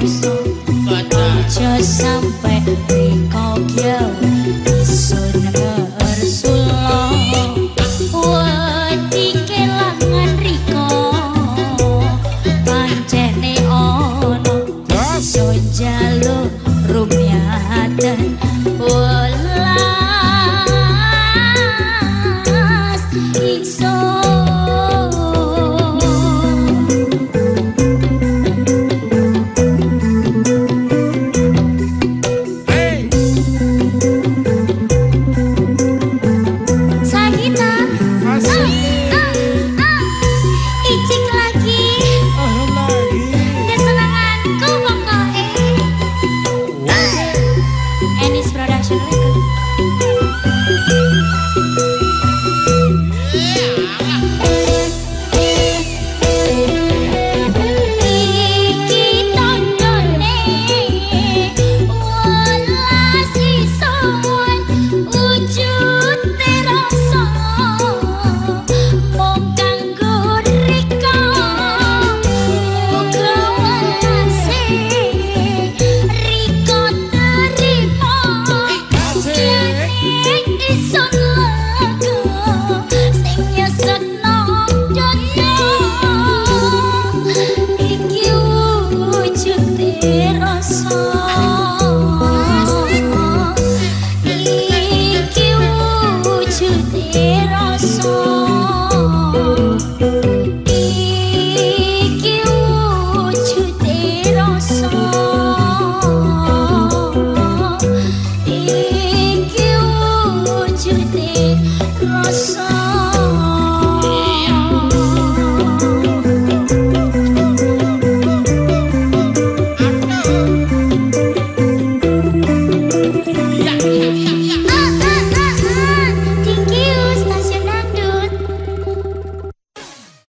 nosso coração.